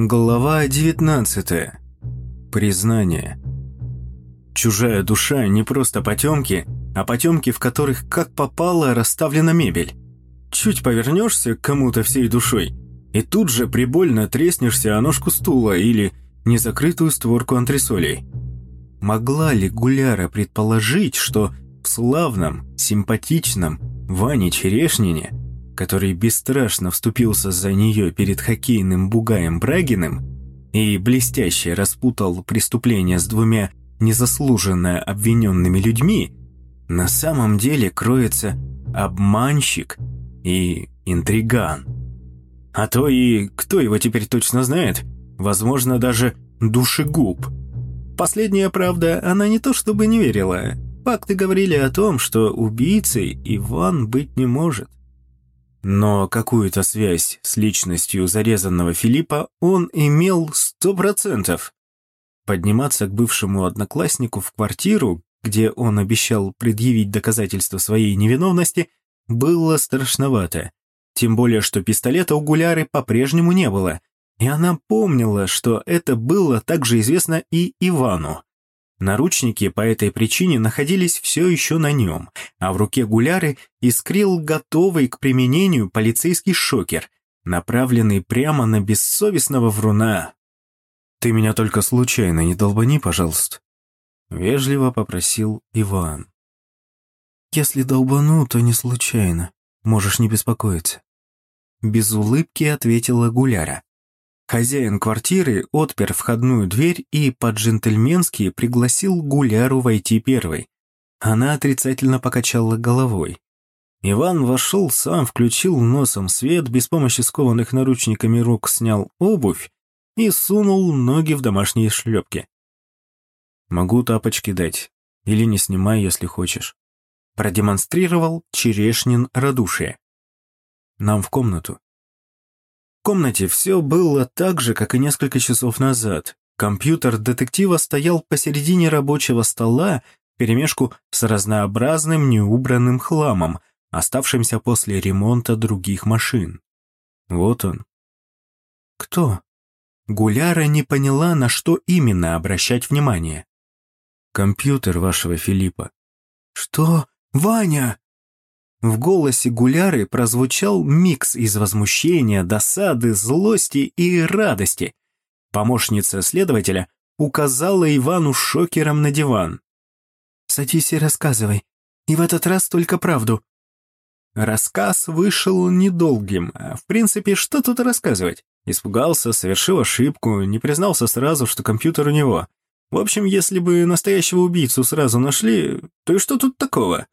Глава 19. Признание. Чужая душа не просто потемки, а потемки, в которых как попало расставлена мебель. Чуть повернешься к кому-то всей душой, и тут же прибольно треснешься о ножку стула или незакрытую створку антресолей. Могла ли Гуляра предположить, что в славном, симпатичном Ване Черешнине – который бесстрашно вступился за нее перед хоккейным бугаем Брагиным и блестяще распутал преступление с двумя незаслуженно обвиненными людьми, на самом деле кроется обманщик и интриган. А то и кто его теперь точно знает, возможно, даже душегуб. Последняя правда, она не то чтобы не верила. Факты говорили о том, что убийцей Иван быть не может. Но какую-то связь с личностью зарезанного Филиппа он имел сто процентов. Подниматься к бывшему однокласснику в квартиру, где он обещал предъявить доказательства своей невиновности, было страшновато. Тем более, что пистолета у Гуляры по-прежнему не было, и она помнила, что это было также известно и Ивану. Наручники по этой причине находились все еще на нем, а в руке Гуляры искрил готовый к применению полицейский шокер, направленный прямо на бессовестного вруна. «Ты меня только случайно не долбани, пожалуйста», — вежливо попросил Иван. «Если долбану, то не случайно. Можешь не беспокоиться». Без улыбки ответила Гуляра. Хозяин квартиры отпер входную дверь и по-джентльменски пригласил Гуляру войти первой. Она отрицательно покачала головой. Иван вошел, сам включил носом свет, без помощи скованных наручниками рук снял обувь и сунул ноги в домашние шлепки. «Могу тапочки дать, или не снимай, если хочешь», продемонстрировал Черешнин радушие. «Нам в комнату» комнате все было так же, как и несколько часов назад. Компьютер детектива стоял посередине рабочего стола, перемешку с разнообразным неубранным хламом, оставшимся после ремонта других машин. Вот он. Кто? Гуляра не поняла, на что именно обращать внимание. Компьютер вашего Филиппа. Что? Ваня! В голосе Гуляры прозвучал микс из возмущения, досады, злости и радости. Помощница следователя указала Ивану шокером на диван. «Садись и рассказывай. И в этот раз только правду». Рассказ вышел недолгим. А в принципе, что тут рассказывать? Испугался, совершил ошибку, не признался сразу, что компьютер у него. В общем, если бы настоящего убийцу сразу нашли, то и что тут такого?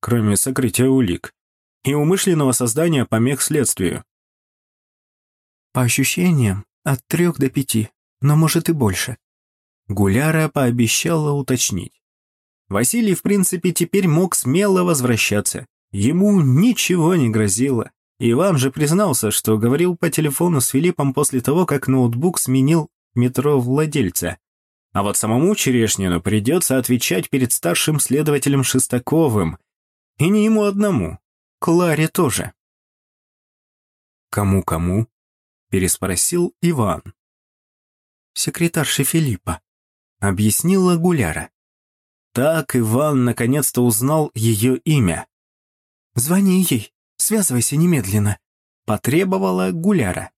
Кроме сокрытия улик, и умышленного создания помех следствию. По ощущениям, от трех до пяти, но может и больше. Гуляра пообещала уточнить. Василий, в принципе, теперь мог смело возвращаться. Ему ничего не грозило. Иван же признался, что говорил по телефону с Филиппом после того, как ноутбук сменил метро владельца. А вот самому Черешнину придется отвечать перед старшим следователем Шестаковым, и не ему одному, Кларе тоже. «Кому-кому?» – переспросил Иван. «Секретарше Филиппа», – объяснила Гуляра. Так Иван наконец-то узнал ее имя. «Звони ей, связывайся немедленно», – потребовала Гуляра.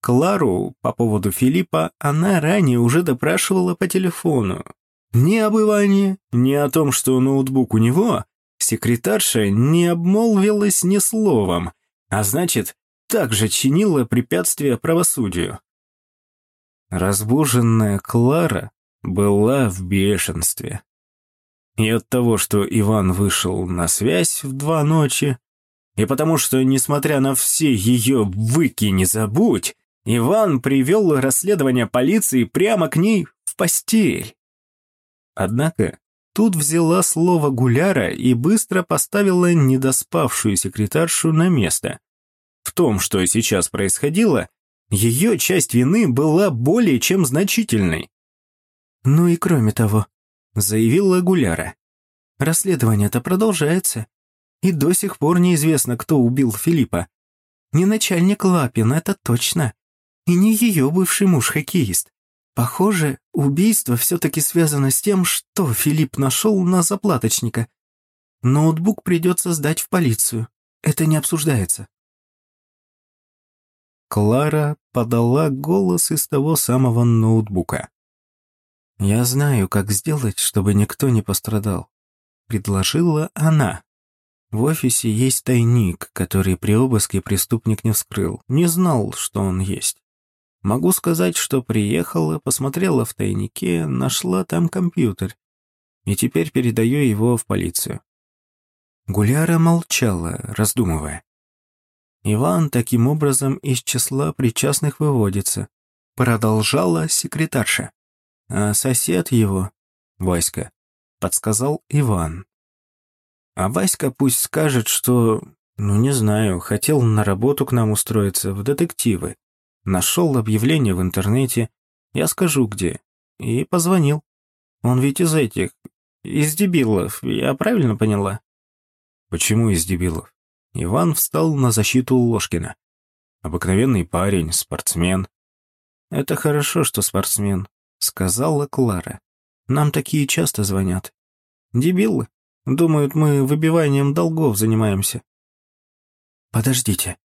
Клару по поводу Филиппа она ранее уже допрашивала по телефону. Ни об Иване, ни о том, что ноутбук у него, Секретарша не обмолвилась ни словом, а значит, также чинила препятствия правосудию. Разбуженная Клара была в бешенстве. И от того, что Иван вышел на связь в два ночи, и потому что, несмотря на все ее «выки забудь», Иван привел расследование полиции прямо к ней в постель. Однако Тут взяла слово Гуляра и быстро поставила недоспавшую секретаршу на место. В том, что сейчас происходило, ее часть вины была более чем значительной. «Ну и кроме того», — заявила Гуляра, — «расследование-то продолжается, и до сих пор неизвестно, кто убил Филиппа. Не начальник Лапин, это точно. И не ее бывший муж-хоккеист. Похоже, убийство все-таки связано с тем, что Филипп нашел на заплаточника. Ноутбук придется сдать в полицию. Это не обсуждается. Клара подала голос из того самого ноутбука. «Я знаю, как сделать, чтобы никто не пострадал», — предложила она. В офисе есть тайник, который при обыске преступник не вскрыл, не знал, что он есть. Могу сказать, что приехала, посмотрела в тайнике, нашла там компьютер. И теперь передаю его в полицию. Гуляра молчала, раздумывая. Иван таким образом из числа причастных выводится. Продолжала секретарша. А сосед его, Васька, подсказал Иван. А Васька пусть скажет, что, ну не знаю, хотел на работу к нам устроиться, в детективы. Нашел объявление в интернете, я скажу где, и позвонил. Он ведь из этих, из дебилов, я правильно поняла? Почему из дебилов? Иван встал на защиту Ложкина. Обыкновенный парень, спортсмен. Это хорошо, что спортсмен, сказала Клара. Нам такие часто звонят. Дебилы. Думают, мы выбиванием долгов занимаемся. Подождите,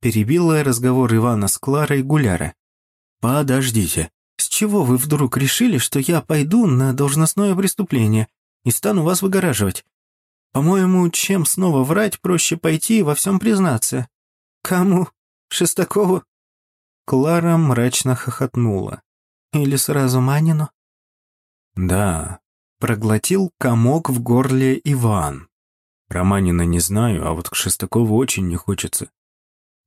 Перебила разговор Ивана с Кларой Гуляра. «Подождите, с чего вы вдруг решили, что я пойду на должностное преступление и стану вас выгораживать? По-моему, чем снова врать, проще пойти и во всем признаться. Кому? Шестакову?» Клара мрачно хохотнула. «Или сразу Манину?» «Да», — проглотил комок в горле Иван. «Про Манина не знаю, а вот к Шестакову очень не хочется.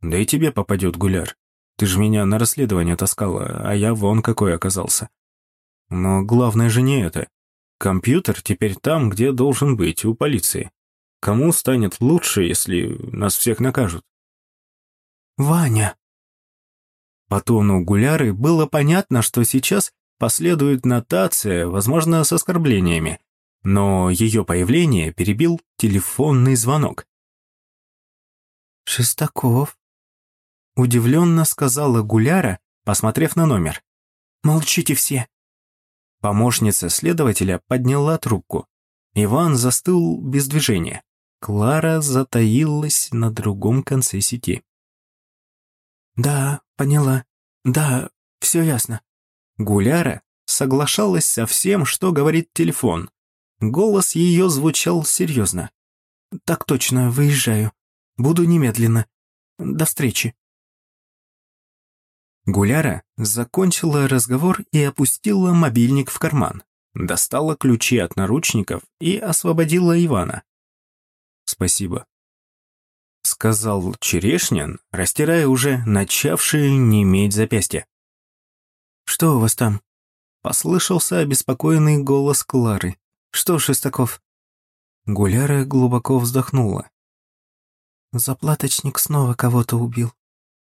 Да и тебе попадет, Гуляр. Ты же меня на расследование таскала, а я вон какой оказался. Но главное же не это. Компьютер теперь там, где должен быть, у полиции. Кому станет лучше, если нас всех накажут? Ваня. По тону Гуляры было понятно, что сейчас последует нотация, возможно, с оскорблениями. Но ее появление перебил телефонный звонок. «Шестаков?» Удивленно сказала Гуляра, посмотрев на номер. «Молчите все!» Помощница следователя подняла трубку. Иван застыл без движения. Клара затаилась на другом конце сети. «Да, поняла. Да, все ясно». Гуляра соглашалась со всем, что говорит телефон. Голос ее звучал серьезно. «Так точно, выезжаю. Буду немедленно. До встречи». Гуляра закончила разговор и опустила мобильник в карман, достала ключи от наручников и освободила Ивана. «Спасибо», — сказал Черешнин, растирая уже начавшие неметь запястье. «Что у вас там?» — послышался обеспокоенный голос Клары. «Что, Шестаков?» Гуляра глубоко вздохнула. «Заплаточник снова кого-то убил.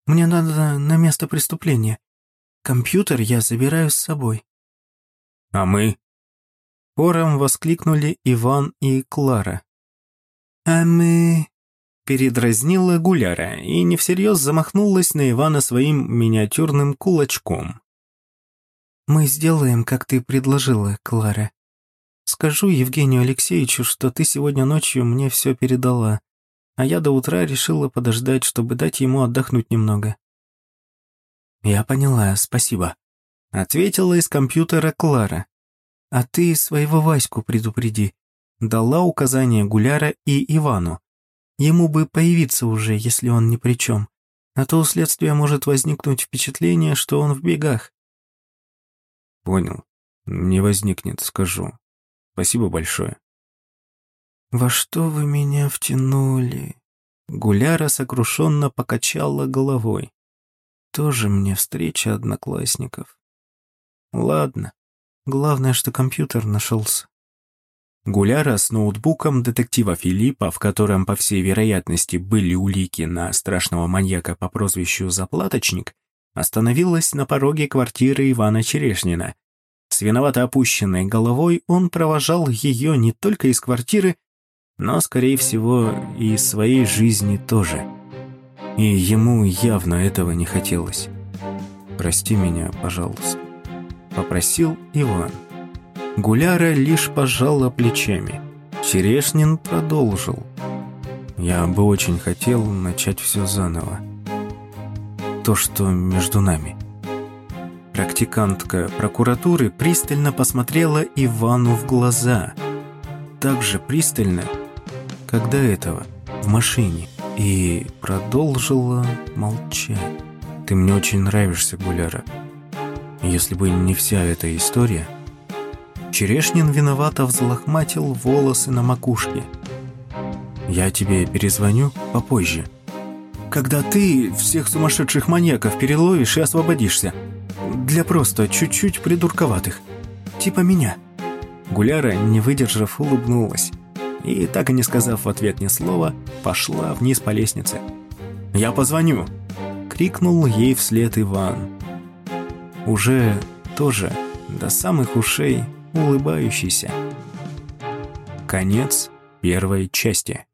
Мне надо на место преступления. Компьютер я забираю с собой». «А мы?» Хором воскликнули Иван и Клара. «А мы...» Передразнила Гуляра и не всерьез замахнулась на Ивана своим миниатюрным кулачком. «Мы сделаем, как ты предложила, Клара. Скажу Евгению Алексеевичу, что ты сегодня ночью мне все передала а я до утра решила подождать, чтобы дать ему отдохнуть немного. «Я поняла, спасибо», — ответила из компьютера Клара. «А ты своего Ваську предупреди», — дала указание Гуляра и Ивану. «Ему бы появиться уже, если он ни при чем, а то у следствия может возникнуть впечатление, что он в бегах». «Понял. Не возникнет, скажу. Спасибо большое». «Во что вы меня втянули?» Гуляра сокрушенно покачала головой. «Тоже мне встреча одноклассников. Ладно, главное, что компьютер нашелся». Гуляра с ноутбуком детектива Филиппа, в котором, по всей вероятности, были улики на страшного маньяка по прозвищу Заплаточник, остановилась на пороге квартиры Ивана Черешнина. С виновато опущенной головой он провожал ее не только из квартиры, но, скорее всего, и своей жизни тоже. И ему явно этого не хотелось. прости меня, пожалуйста», — попросил Иван. Гуляра лишь пожала плечами. Черешнин продолжил. «Я бы очень хотел начать все заново. То, что между нами». Практикантка прокуратуры пристально посмотрела Ивану в глаза. Так же пристально, как до этого, в машине, и продолжила молчать. «Ты мне очень нравишься, Гуляра. Если бы не вся эта история...» Черешнин виновато взлохматил волосы на макушке. «Я тебе перезвоню попозже. Когда ты всех сумасшедших маньяков переловишь и освободишься», для просто чуть-чуть придурковатых. Типа меня». Гуляра, не выдержав, улыбнулась. И, так и не сказав в ответ ни слова, пошла вниз по лестнице. «Я позвоню!» — крикнул ей вслед Иван. Уже тоже до самых ушей улыбающийся. Конец первой части.